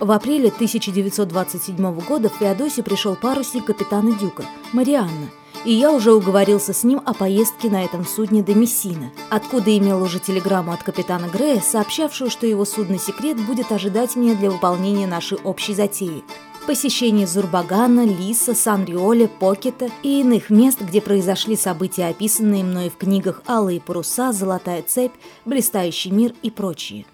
В апреле 1927 года в Феодосию пришел парусник капитана Дюка, Марианна, и я уже уговорился с ним о поездке на этом судне до Мессина, откуда имел уже телеграмму от капитана Грея, сообщавшую, что его судно «Секрет» будет ожидать меня для выполнения нашей общей затеи – посещение Зурбагана, Лиса, Сан-Риоле, Покета и иных мест, где произошли события, описанные мной в книгах «Алые паруса», «Золотая цепь», «Блистающий мир» и прочие.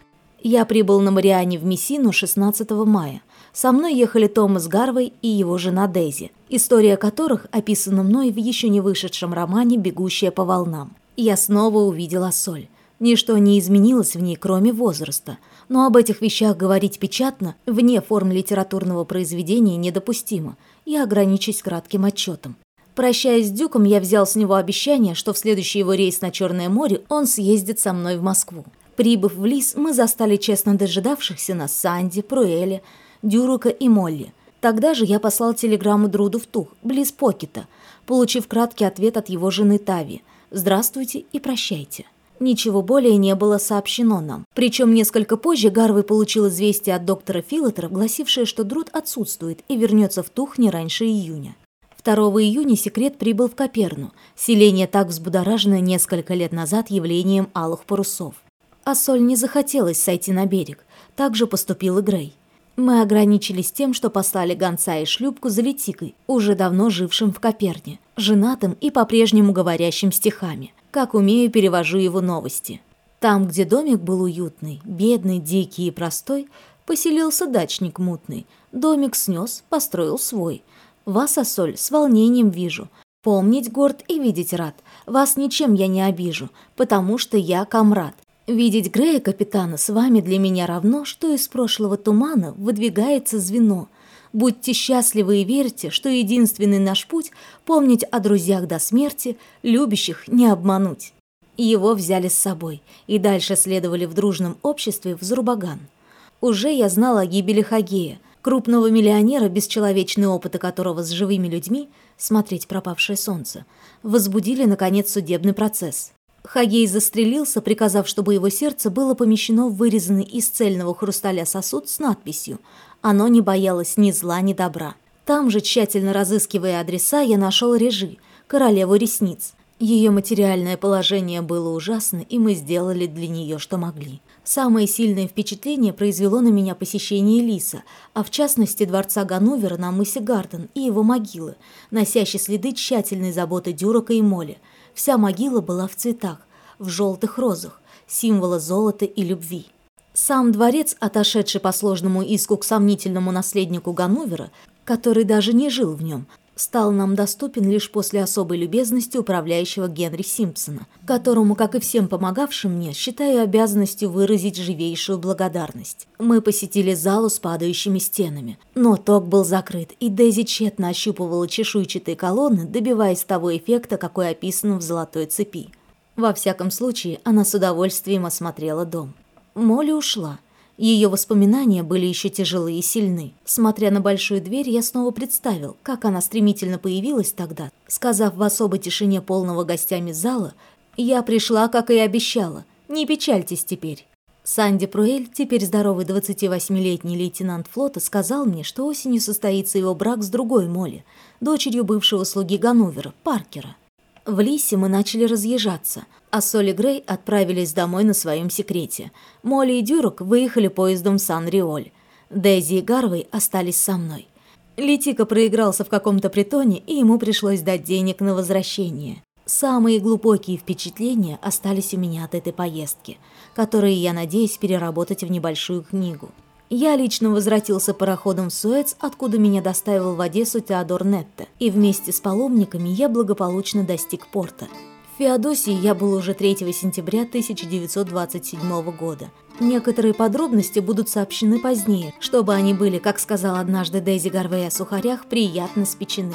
Я прибыл на Мариане в Мессину 16 мая. Со мной ехали Томас Гарвей и его жена Дейзи, история которых описана мной в еще не вышедшем романе «Бегущая по волнам». Я снова увидела соль. Ничто не изменилось в ней, кроме возраста. Но об этих вещах говорить печатно, вне форм литературного произведения, недопустимо. Я ограничусь кратким отчетом. Прощаясь с Дюком, я взял с него обещание, что в следующий его рейс на Черное море он съездит со мной в Москву. Прибыв в Лис, мы застали честно дожидавшихся нас Санди, Пруэля, Дюрука и Молли. Тогда же я послал телеграмму Друду в Тух, близ Покета, получив краткий ответ от его жены Тави «Здравствуйте и прощайте». Ничего более не было сообщено нам. Причем несколько позже Гарвей получил известие от доктора Филатера, гласившее, что Друд отсутствует и вернется в Тух не раньше июня. 2 июня секрет прибыл в Коперну, селение так взбудораженное несколько лет назад явлением алых парусов а Соль не захотелось сойти на берег. Так же поступил и Грей. Мы ограничились тем, что послали гонца и шлюпку за Летикой, уже давно жившим в Коперне, женатым и по-прежнему говорящим стихами. Как умею, перевожу его новости. Там, где домик был уютный, бедный, дикий и простой, поселился дачник мутный. Домик снес, построил свой. Вас, Асоль, с волнением вижу. Помнить горд и видеть рад. Вас ничем я не обижу, потому что я комрад. Видеть Грея, капитана, с вами для меня равно, что из прошлого тумана выдвигается звено. Будьте счастливы и верьте, что единственный наш путь – помнить о друзьях до смерти, любящих не обмануть. Его взяли с собой, и дальше следовали в дружном обществе в Зурбаган. Уже я знала о гибели Хагея, крупного миллионера, бесчеловечный опыта которого с живыми людьми, смотреть пропавшее солнце, возбудили, наконец, судебный процесс. Хагей застрелился, приказав, чтобы его сердце было помещено в вырезанный из цельного хрусталя сосуд с надписью «Оно не боялось ни зла, ни добра». Там же, тщательно разыскивая адреса, я нашел Режи, королеву ресниц. Ее материальное положение было ужасно, и мы сделали для нее, что могли. Самое сильное впечатление произвело на меня посещение Лиса, а в частности дворца Ганувера на мысе Гарден и его могилы, носящие следы тщательной заботы Дюрока и Моли – Вся могила была в цветах, в желтых розах, символа золота и любви. Сам дворец, отошедший по сложному иску к сомнительному наследнику Ганувера, который даже не жил в нем, стал нам доступен лишь после особой любезности управляющего Генри Симпсона, которому, как и всем помогавшим мне, считаю обязанностью выразить живейшую благодарность. Мы посетили залу с падающими стенами, но ток был закрыт, и Дейзи тщетно ощупывала чешуйчатые колонны, добиваясь того эффекта, какой описан в «Золотой цепи». Во всяком случае, она с удовольствием осмотрела дом. Молли ушла – ее воспоминания были еще тяжелые и сильны. Смотря на большую дверь, я снова представил, как она стремительно появилась тогда. Сказав в особой тишине полного гостями зала, «Я пришла, как и обещала. Не печальтесь теперь». Санди Пруэль, теперь здоровый 28-летний лейтенант флота, сказал мне, что осенью состоится его брак с другой Молли, дочерью бывшего слуги Ганновера, Паркера. В Лисе мы начали разъезжаться, а Соли Грей отправились домой на своем секрете. Молли и Дюрок выехали поездом в Сан-Риоль. Дейзи и Гарвей остались со мной. Летика проигрался в каком-то притоне, и ему пришлось дать денег на возвращение. Самые глубокие впечатления остались у меня от этой поездки, которые я надеюсь переработать в небольшую книгу. Я лично возвратился пароходом в Суэц, откуда меня доставил в Одессу Теодор Нетте, и вместе с паломниками я благополучно достиг порта. В Феодосии я был уже 3 сентября 1927 года. Некоторые подробности будут сообщены позднее, чтобы они были, как сказал однажды Дейзи Гарвей о сухарях, приятно спечены.